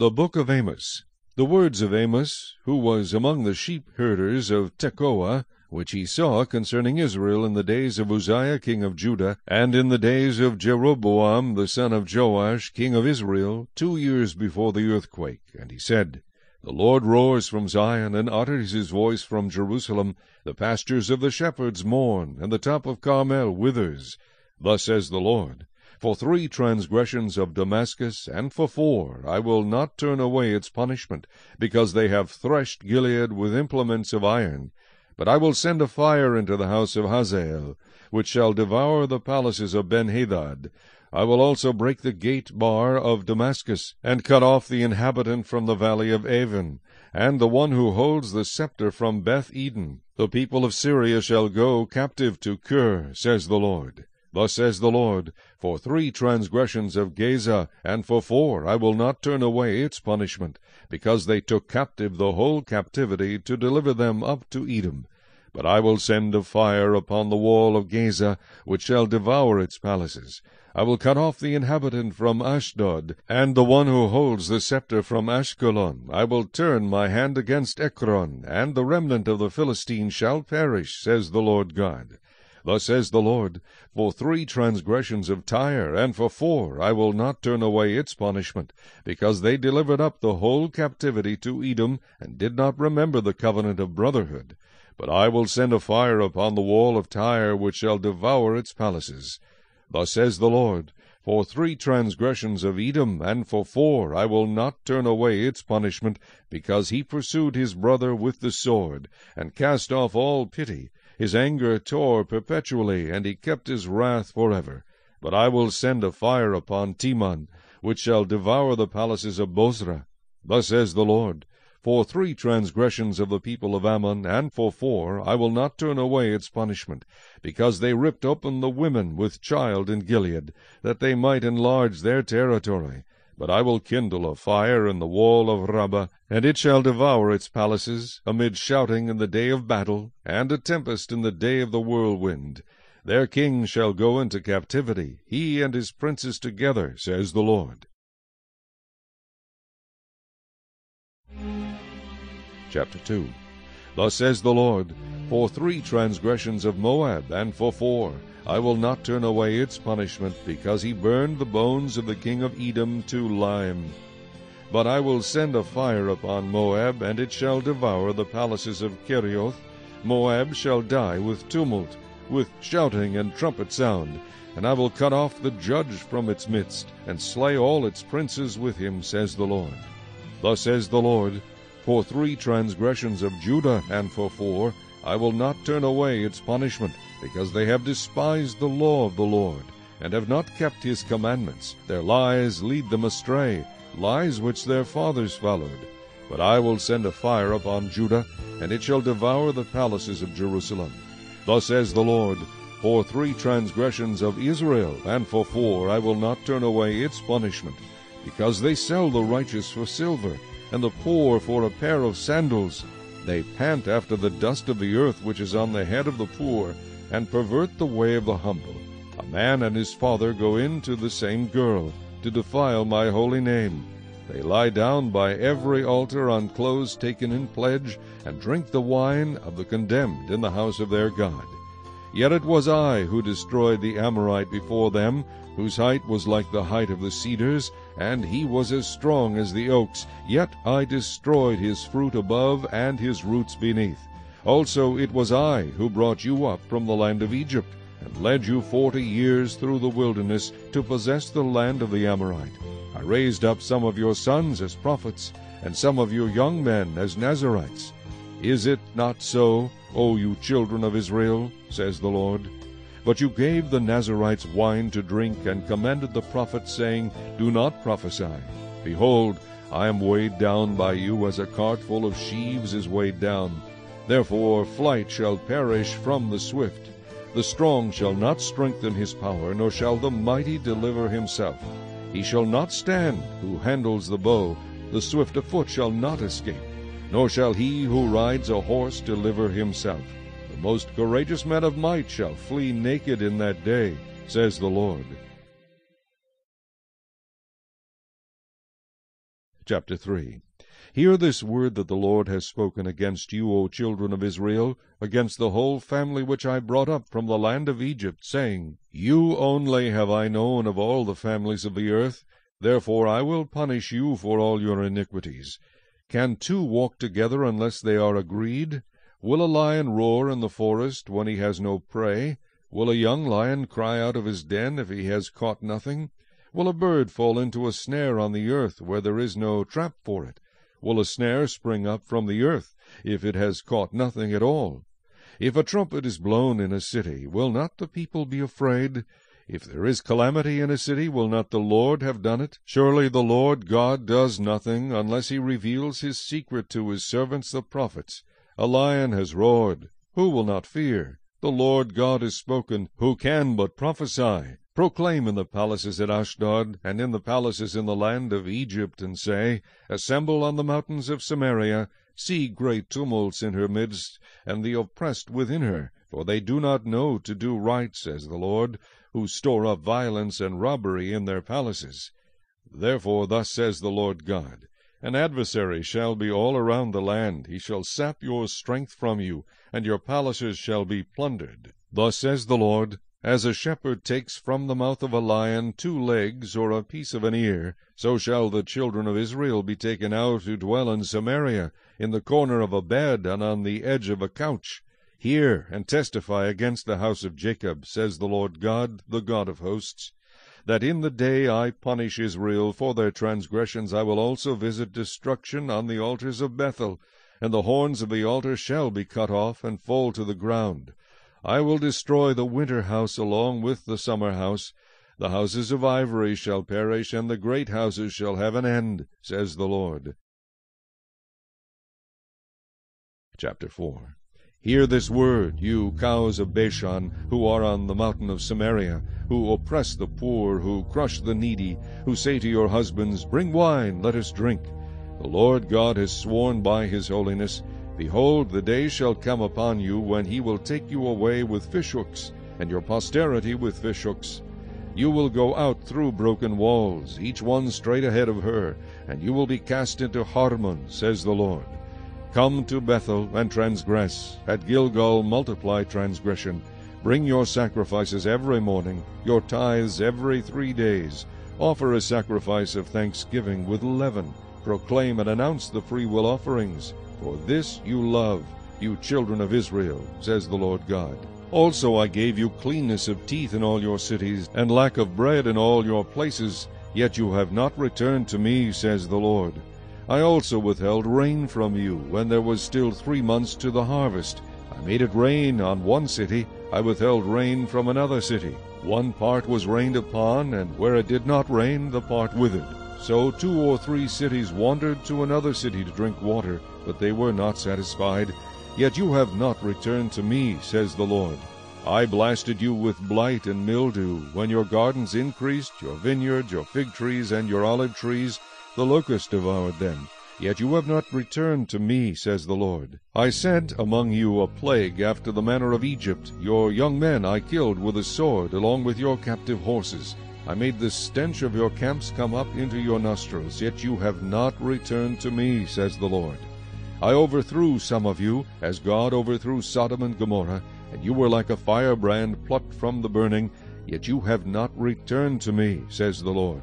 The Book of Amos The words of Amos, who was among the sheep herders of Tekoa, which he saw concerning Israel in the days of Uzziah king of Judah, and in the days of Jeroboam the son of Joash king of Israel, two years before the earthquake. And he said, The Lord roars from Zion, and utters his voice from Jerusalem. The pastures of the shepherds mourn, and the top of Carmel withers. Thus says the Lord. For three transgressions of Damascus, and for four, I will not turn away its punishment, because they have threshed Gilead with implements of iron. But I will send a fire into the house of Hazael, which shall devour the palaces of Benhadad. I will also break the gate bar of Damascus, and cut off the inhabitant from the valley of Aven, and the one who holds the scepter from Beth Eden. The people of Syria shall go captive to Kir, says the Lord. Thus says the Lord, For three transgressions of Gaza, and for four, I will not turn away its punishment, because they took captive the whole captivity to deliver them up to Edom. But I will send a fire upon the wall of Gaza, which shall devour its palaces. I will cut off the inhabitant from Ashdod, and the one who holds the scepter from Ashkelon. I will turn my hand against Ekron, and the remnant of the Philistines shall perish, says the Lord God. Thus says the Lord, For three transgressions of Tyre, and for four, I will not turn away its punishment, because they delivered up the whole captivity to Edom, and did not remember the covenant of brotherhood. But I will send a fire upon the wall of Tyre, which shall devour its palaces. Thus says the Lord, For three transgressions of Edom, and for four, I will not turn away its punishment, because he pursued his brother with the sword, and cast off all pity, his anger tore perpetually, and he kept his wrath forever. But I will send a fire upon Teman, which shall devour the palaces of Bozrah. Thus says the Lord, For three transgressions of the people of Ammon, and for four, I will not turn away its punishment, because they ripped open the women with child in Gilead, that they might enlarge their territory. But I will kindle a fire in the wall of Rabbah, and it shall devour its palaces, amid shouting in the day of battle, and a tempest in the day of the whirlwind. Their king shall go into captivity, he and his princes together, says the Lord. Chapter 2 Thus says the Lord, For three transgressions of Moab, and for four, I will not turn away its punishment, because he burned the bones of the king of Edom to lime. But I will send a fire upon Moab, and it shall devour the palaces of Kerioth. Moab shall die with tumult, with shouting and trumpet sound, and I will cut off the judge from its midst, and slay all its princes with him, says the Lord. Thus says the Lord, For three transgressions of Judah, and for four, I will not turn away its punishment, because they have despised the law of the Lord, and have not kept his commandments. Their lies lead them astray, lies which their fathers followed. But I will send a fire upon Judah, and it shall devour the palaces of Jerusalem. Thus says the Lord, For three transgressions of Israel, and for four, I will not turn away its punishment, because they sell the righteous for silver, and the poor for a pair of sandals. They pant after the dust of the earth which is on the head of the poor, and pervert the way of the humble. A man and his father go in to the same girl, to defile my holy name. They lie down by every altar on clothes taken in pledge, and drink the wine of the condemned in the house of their God. Yet it was I who destroyed the Amorite before them, whose height was like the height of the cedars, and he was as strong as the oaks. Yet I destroyed his fruit above, and his roots beneath. Also it was I who brought you up from the land of Egypt, and led you forty years through the wilderness to possess the land of the Amorite. I raised up some of your sons as prophets, and some of your young men as Nazirites. Is it not so, O you children of Israel? says the Lord. But you gave the Nazirites wine to drink, and commanded the prophets, saying, Do not prophesy. Behold, I am weighed down by you as a cart full of sheaves is weighed down. Therefore flight shall perish from the swift. The strong shall not strengthen his power, nor shall the mighty deliver himself. He shall not stand who handles the bow, the swift of foot shall not escape, nor shall he who rides a horse deliver himself. The most courageous men of might shall flee naked in that day, says the Lord. Chapter 3 Hear this word that the Lord has spoken against you, O children of Israel, against the whole family which I brought up from the land of Egypt, saying, You only have I known of all the families of the earth, therefore I will punish you for all your iniquities. Can two walk together unless they are agreed? Will a lion roar in the forest when he has no prey? Will a young lion cry out of his den if he has caught nothing? Will a bird fall into a snare on the earth where there is no trap for it? Will a snare spring up from the earth, if it has caught nothing at all? If a trumpet is blown in a city, will not the people be afraid? If there is calamity in a city, will not the Lord have done it? Surely the Lord God does nothing, unless he reveals his secret to his servants the prophets. A lion has roared, who will not fear? The Lord God has spoken, who can but prophesy? Proclaim in the palaces at Ashdod, and in the palaces in the land of Egypt, and say, Assemble on the mountains of Samaria, see great tumults in her midst, and the oppressed within her, for they do not know to do right, says the Lord, who store up violence and robbery in their palaces. Therefore thus says the Lord God, An adversary shall be all around the land, he shall sap your strength from you, and your palaces shall be plundered. Thus says the Lord, as a shepherd takes from the mouth of a lion two legs or a piece of an ear, so shall the children of Israel be taken out to dwell in Samaria, in the corner of a bed, and on the edge of a couch. Hear and testify against the house of Jacob, says the Lord God, the God of hosts, that in the day I punish Israel for their transgressions I will also visit destruction on the altars of Bethel, and the horns of the altar shall be cut off and fall to the ground. I will destroy the winter house along with the summer house. The houses of ivory shall perish, and the great houses shall have an end, says the Lord. Chapter 4 Hear this word, you cows of Bashan, who are on the mountain of Samaria, who oppress the poor, who crush the needy, who say to your husbands, Bring wine, let us drink. The Lord God has sworn by his holiness, Behold, the day shall come upon you when he will take you away with fishhooks, and your posterity with fishhooks. You will go out through broken walls, each one straight ahead of her, and you will be cast into Harmon, says the Lord. Come to Bethel and transgress, at Gilgal multiply transgression. Bring your sacrifices every morning, your tithes every three days. Offer a sacrifice of thanksgiving with leaven. Proclaim and announce the freewill offerings. For this you love, you children of Israel, says the Lord God. Also I gave you cleanness of teeth in all your cities, and lack of bread in all your places, yet you have not returned to me, says the Lord. I also withheld rain from you, when there was still three months to the harvest. I made it rain on one city, I withheld rain from another city. One part was rained upon, and where it did not rain, the part withered. So two or three cities wandered to another city to drink water, but they were not satisfied. Yet you have not returned to me, says the Lord. I blasted you with blight and mildew. When your gardens increased, your vineyards, your fig trees, and your olive trees, the locust devoured them. Yet you have not returned to me, says the Lord. I sent among you a plague after the manner of Egypt. Your young men I killed with a sword, along with your captive horses. I made the stench of your camps come up into your nostrils, yet you have not returned to me, says the Lord. I overthrew some of you, as God overthrew Sodom and Gomorrah, and you were like a firebrand plucked from the burning, yet you have not returned to me, says the Lord.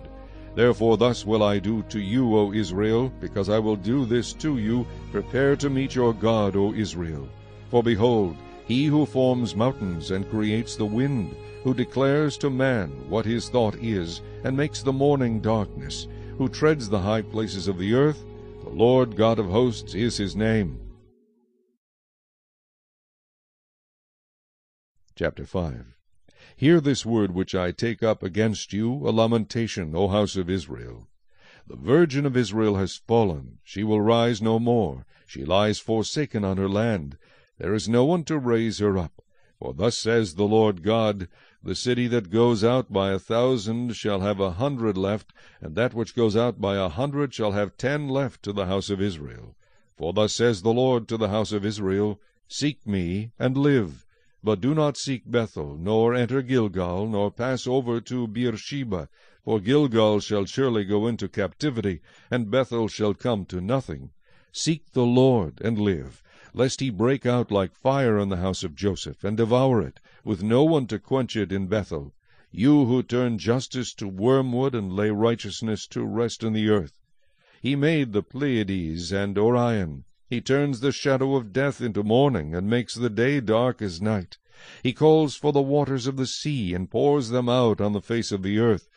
Therefore thus will I do to you, O Israel, because I will do this to you, prepare to meet your God, O Israel. For behold, he who forms mountains and creates the wind, who declares to man what his thought is, and makes the morning darkness, who treads the high places of the earth, the Lord God of hosts is his name. Chapter 5 Hear this word which I take up against you, a lamentation, O house of Israel. The virgin of Israel has fallen, she will rise no more, she lies forsaken on her land, there is no one to raise her up. For thus says the Lord God, The city that goes out by a thousand shall have a hundred left, and that which goes out by a hundred shall have ten left to the house of Israel. For thus says the Lord to the house of Israel, Seek me, and live. But do not seek Bethel, nor enter Gilgal, nor pass over to Beersheba, For Gilgal shall surely go into captivity, and Bethel shall come to nothing. Seek the Lord, and live, lest he break out like fire on the house of Joseph, and devour it, with no one to quench it in Bethel. You who turn justice to wormwood, and lay righteousness to rest in the earth. He made the Pleiades and Orion. He turns the shadow of death into morning, and makes the day dark as night. He calls for the waters of the sea, and pours them out on the face of the earth.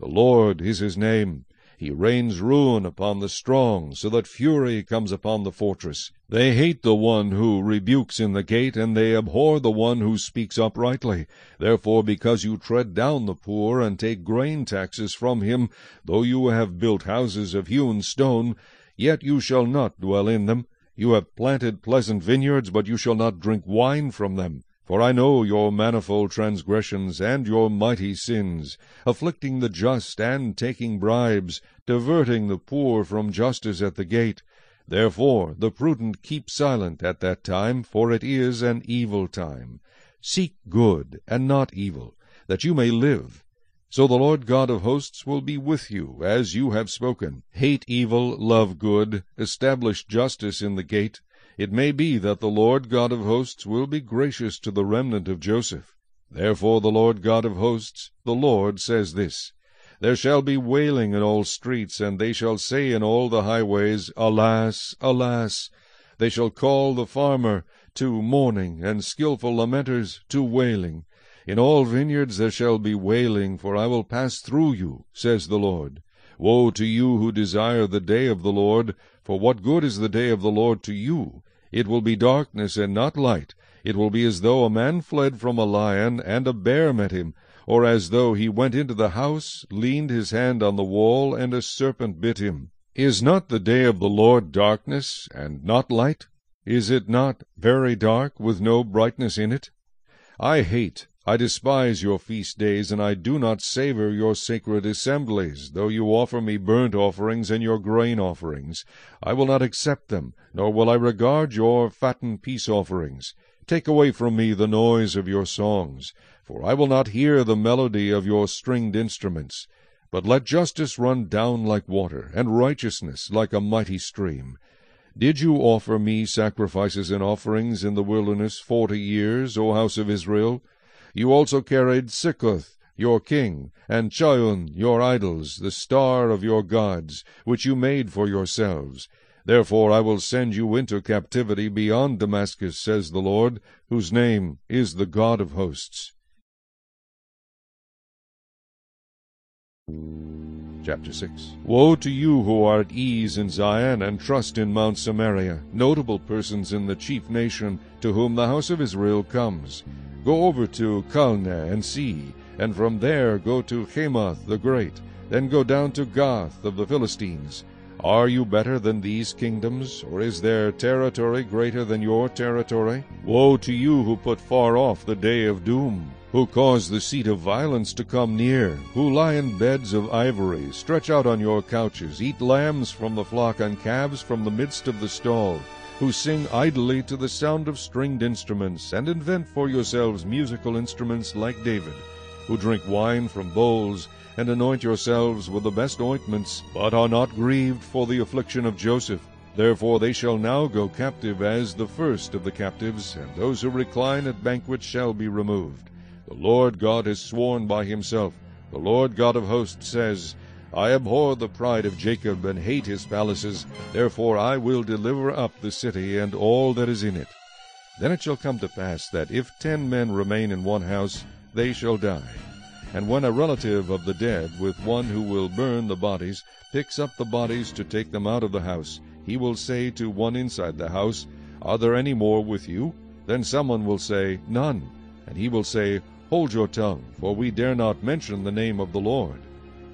The Lord is his name. He rains ruin upon the strong, so that fury comes upon the fortress. They hate the one who rebukes in the gate, and they abhor the one who speaks uprightly. Therefore, because you tread down the poor, and take grain taxes from him, though you have built houses of hewn stone, yet you shall not dwell in them. You have planted pleasant vineyards, but you shall not drink wine from them. For I know your manifold transgressions and your mighty sins, afflicting the just and taking bribes, diverting the poor from justice at the gate. Therefore the prudent keep silent at that time, for it is an evil time. Seek good and not evil, that you may live. So the Lord God of hosts will be with you, as you have spoken. Hate evil, love good, establish justice in the gate. It may be that the Lord God of hosts will be gracious to the remnant of Joseph. Therefore the Lord God of hosts, the Lord, says this There shall be wailing in all streets, and they shall say in all the highways, Alas, alas! They shall call the farmer to mourning, and skilful lamenters to wailing. In all vineyards there shall be wailing, for I will pass through you, says the Lord. Woe to you who desire the day of the Lord! For what good is the day of the Lord to you? It will be darkness and not light. It will be as though a man fled from a lion, and a bear met him, or as though he went into the house, leaned his hand on the wall, and a serpent bit him. Is not the day of the Lord darkness, and not light? Is it not very dark, with no brightness in it? I hate, I despise your feast days, and I do not savour your sacred assemblies, though you offer me burnt offerings and your grain offerings. I will not accept them, nor will I regard your fattened peace offerings. Take away from me the noise of your songs, for I will not hear the melody of your stringed instruments. But let justice run down like water, and righteousness like a mighty stream. Did you offer me sacrifices and offerings in the wilderness forty years, O house of Israel? You also carried Sikkuth, your king, and Chiun, your idols, the star of your gods, which you made for yourselves. Therefore I will send you into captivity beyond Damascus, says the Lord, whose name is the God of hosts. Chapter 6 Woe to you who are at ease in Zion and trust in Mount Samaria, notable persons in the chief nation, to whom the house of Israel comes. Go over to Calneh and see, and from there go to Hamath the great, then go down to Gath of the Philistines. Are you better than these kingdoms, or is their territory greater than your territory? Woe to you who put far off the day of doom, who cause the seat of violence to come near, who lie in beds of ivory, stretch out on your couches, eat lambs from the flock and calves from the midst of the stall who sing idly to the sound of stringed instruments, and invent for yourselves musical instruments like David, who drink wine from bowls, and anoint yourselves with the best ointments, but are not grieved for the affliction of Joseph. Therefore they shall now go captive as the first of the captives, and those who recline at banquets shall be removed. The Lord God has sworn by himself. The Lord God of hosts says, I abhor the pride of Jacob, and hate his palaces. Therefore I will deliver up the city, and all that is in it. Then it shall come to pass that if ten men remain in one house, they shall die. And when a relative of the dead, with one who will burn the bodies, picks up the bodies to take them out of the house, he will say to one inside the house, Are there any more with you? Then someone will say, None. And he will say, Hold your tongue, for we dare not mention the name of the Lord.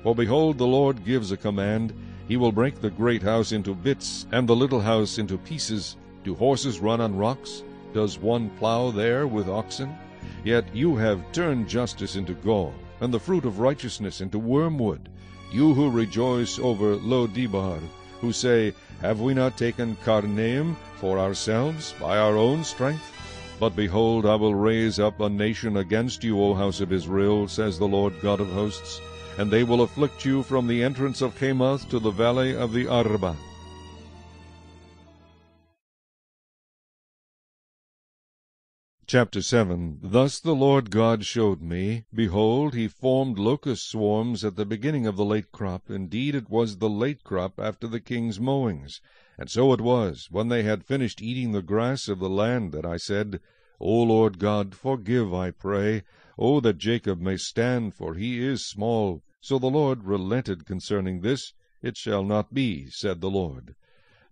For behold, the Lord gives a command. He will break the great house into bits, and the little house into pieces. Do horses run on rocks? Does one plow there with oxen? Yet you have turned justice into gall, and the fruit of righteousness into wormwood. You who rejoice over Lo Debar, who say, Have we not taken Karnaim for ourselves by our own strength? But behold, I will raise up a nation against you, O house of Israel, says the Lord God of hosts and they will afflict you from the entrance of Hamath to the valley of the Arabah. Chapter 7 Thus the Lord God showed me, behold, he formed locust swarms at the beginning of the late crop. Indeed, it was the late crop after the king's mowings. And so it was, when they had finished eating the grass of the land, that I said, O Lord God, forgive, I pray. O that Jacob may stand, for he is small. So the Lord relented concerning this. It shall not be, said the Lord.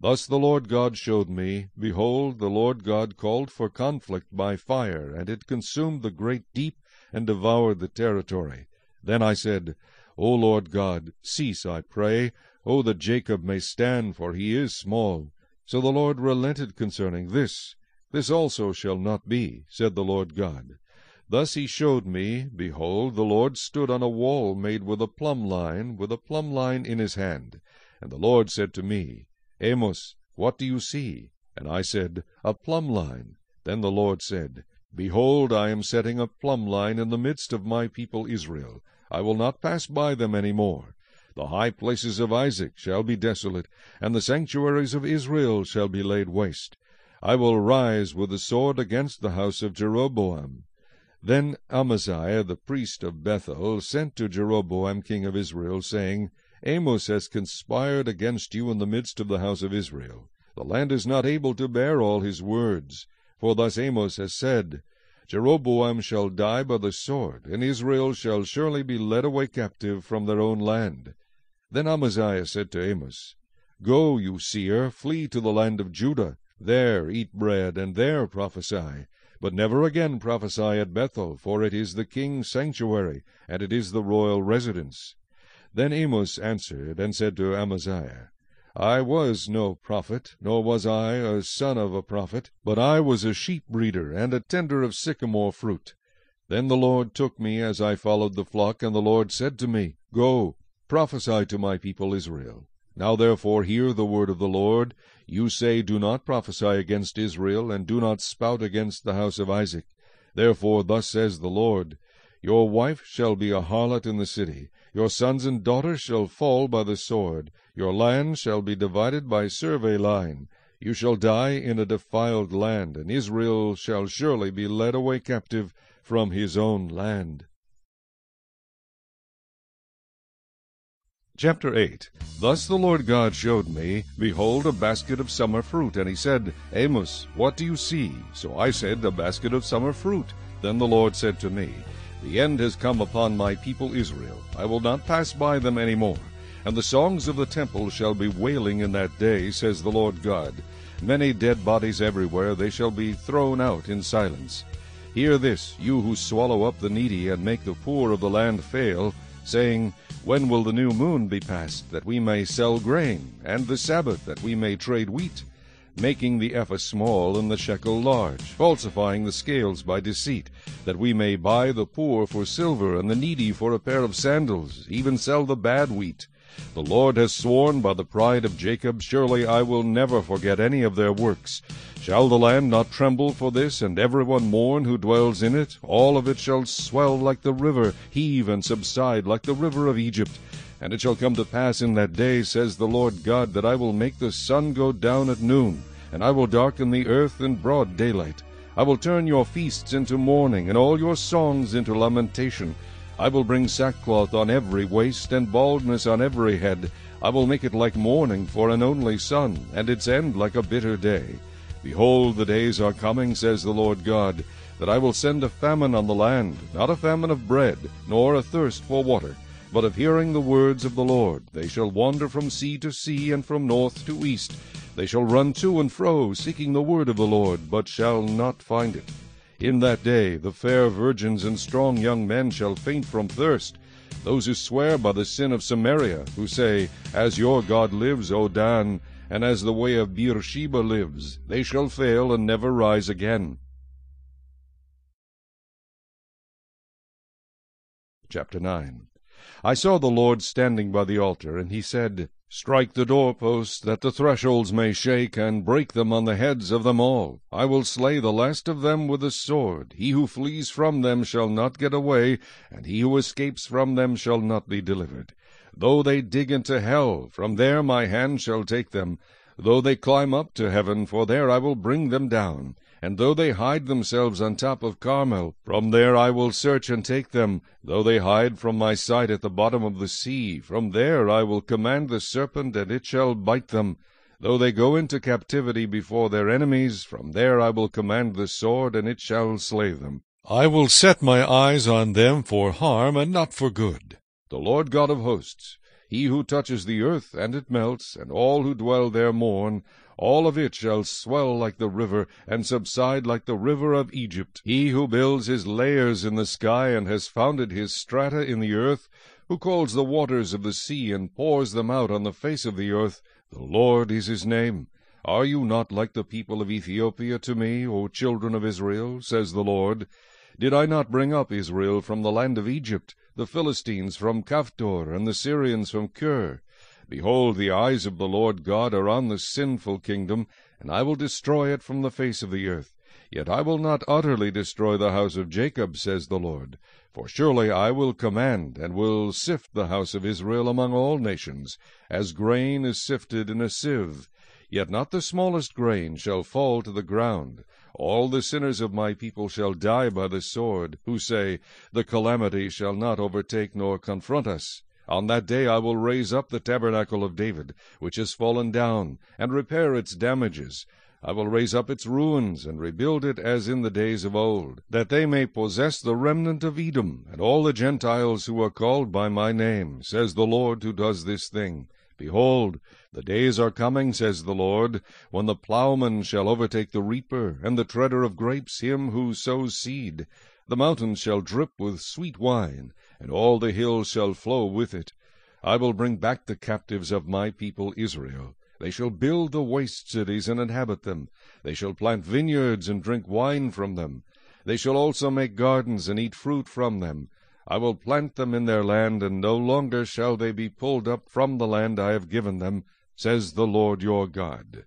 Thus the Lord God showed me, Behold, the Lord God called for conflict by fire, and it consumed the great deep, and devoured the territory. Then I said, O Lord God, cease, I pray. O that Jacob may stand, for he is small. So the Lord relented concerning this. This also shall not be, said the Lord God. Thus he showed me, Behold, the Lord stood on a wall made with a plumb line, with a plumb line in his hand. And the Lord said to me, Amos, what do you see? And I said, A plumb line. Then the Lord said, Behold, I am setting a plumb line in the midst of my people Israel. I will not pass by them any more. The high places of Isaac shall be desolate, and the sanctuaries of Israel shall be laid waste. I will rise with the sword against the house of Jeroboam. Then Amaziah the priest of Bethel sent to Jeroboam king of Israel, saying, Amos has conspired against you in the midst of the house of Israel. The land is not able to bear all his words. For thus Amos has said, Jeroboam shall die by the sword, and Israel shall surely be led away captive from their own land. Then Amaziah said to Amos, Go, you seer, flee to the land of Judah, there eat bread, and there prophesy. But never again prophesy at Bethel, for it is the king's sanctuary, and it is the royal residence. Then Amos answered and said to Amaziah, I was no prophet, nor was I a son of a prophet, but I was a sheep breeder and a tender of sycamore fruit. Then the Lord took me as I followed the flock, and the Lord said to me, Go, prophesy to my people Israel. Now therefore hear the word of the Lord. You say, Do not prophesy against Israel, and do not spout against the house of Isaac. Therefore thus says the Lord, Your wife shall be a harlot in the city, your sons and daughters shall fall by the sword. Your land shall be divided by survey line. You shall die in a defiled land, and Israel shall surely be led away captive from his own land. Chapter 8 Thus the Lord God showed me, Behold, a basket of summer fruit. And he said, Amos, what do you see? So I said, A basket of summer fruit. Then the Lord said to me, the end has come upon my people Israel. I will not pass by them any more. And the songs of the temple shall be wailing in that day, says the Lord God. Many dead bodies everywhere, they shall be thrown out in silence. Hear this, you who swallow up the needy and make the poor of the land fail, saying, When will the new moon be passed, that we may sell grain, and the Sabbath, that we may trade wheat? Making the ephah small and the shekel large, falsifying the scales by deceit, that we may buy the poor for silver and the needy for a pair of sandals, even sell the bad wheat. The Lord has sworn by the pride of Jacob, Surely I will never forget any of their works. Shall the land not tremble for this, and every one mourn who dwells in it? All of it shall swell like the river, heave and subside like the river of Egypt. And it shall come to pass in that day, says the Lord God, that I will make the sun go down at noon, and I will darken the earth in broad daylight. I will turn your feasts into mourning, and all your songs into lamentation. I will bring sackcloth on every waist, and baldness on every head. I will make it like mourning for an only son, and its end like a bitter day. Behold, the days are coming, says the Lord God, that I will send a famine on the land, not a famine of bread, nor a thirst for water, but of hearing the words of the Lord. They shall wander from sea to sea, and from north to east. They shall run to and fro, seeking the word of the Lord, but shall not find it. In that day the fair virgins and strong young men shall faint from thirst. Those who swear by the sin of Samaria, who say, As your God lives, O Dan, and as the way of Beersheba lives, they shall fail and never rise again. Chapter 9 I saw the Lord standing by the altar, and he said, Strike the doorposts, that the thresholds may shake, and break them on the heads of them all. I will slay the last of them with the sword. He who flees from them shall not get away, and he who escapes from them shall not be delivered. Though they dig into hell, from there my hand shall take them. Though they climb up to heaven, for there I will bring them down. And though they hide themselves on top of Carmel, from there I will search and take them. Though they hide from my sight at the bottom of the sea, from there I will command the serpent, and it shall bite them. Though they go into captivity before their enemies, from there I will command the sword, and it shall slay them. I will set my eyes on them for harm, and not for good. The Lord God of hosts, he who touches the earth, and it melts, and all who dwell there mourn, all of it shall swell like the river, and subside like the river of Egypt. He who builds his layers in the sky, and has founded his strata in the earth, who calls the waters of the sea, and pours them out on the face of the earth, the Lord is his name. Are you not like the people of Ethiopia to me, O children of Israel? says the Lord. Did I not bring up Israel from the land of Egypt, the Philistines from Caphtor, and the Syrians from Kir? Behold, the eyes of the Lord God are on the sinful kingdom, and I will destroy it from the face of the earth. Yet I will not utterly destroy the house of Jacob, says the Lord. For surely I will command, and will sift the house of Israel among all nations, as grain is sifted in a sieve. Yet not the smallest grain shall fall to the ground. All the sinners of my people shall die by the sword, who say, The calamity shall not overtake nor confront us. On that day I will raise up the tabernacle of David, which is fallen down, and repair its damages. I will raise up its ruins, and rebuild it as in the days of old, that they may possess the remnant of Edom, and all the Gentiles who are called by my name, says the Lord who does this thing. Behold, the days are coming, says the Lord, when the plowman shall overtake the reaper, and the treader of grapes him who sows seed. The mountains shall drip with sweet wine, and all the hills shall flow with it. I will bring back the captives of my people Israel. They shall build the waste cities and inhabit them. They shall plant vineyards and drink wine from them. They shall also make gardens and eat fruit from them. I will plant them in their land, and no longer shall they be pulled up from the land I have given them, says the Lord your God.